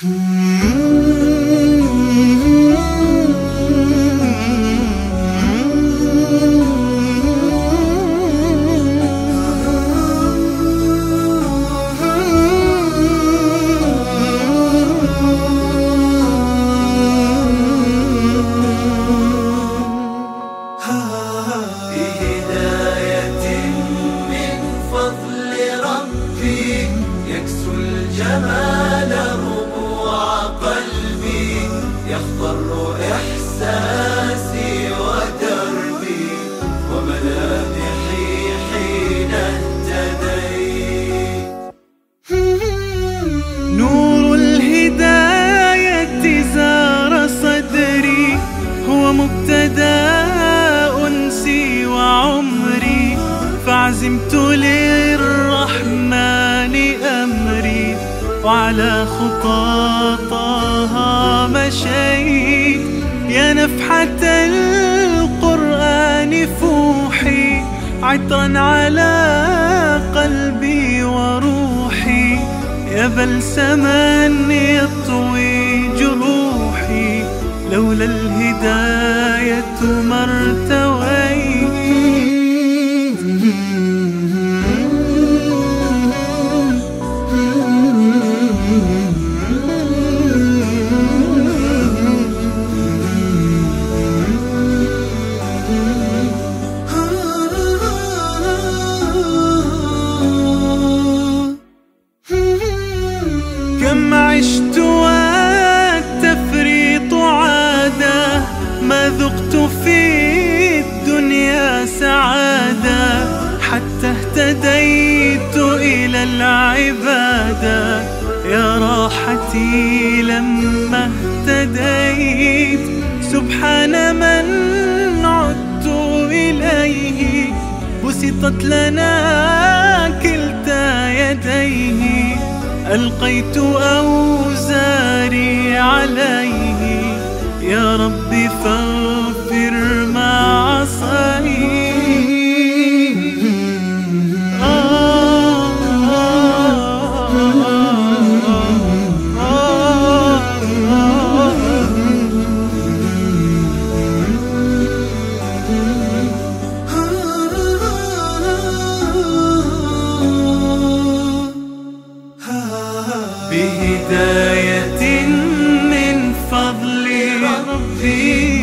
Hmm. فعزمت للرحمن أمري وعلى خطاطها مشيت. يا نفحة القرآن فوحي عطرا على قلبي وروحي. يا بلسما يطوي جروحي لولا الهداية ما ارتويت كم عشت والتفريط عادة ما ذقت في الدنيا سعادة حتى اهتديت إلى العبادة. يا راحتي لما اهتديت سبحان من عدت إليه. بسطت لنا كلتا يديه. ألقيت أوزاري عليه. يا رب فرج هداية من فضل ربي.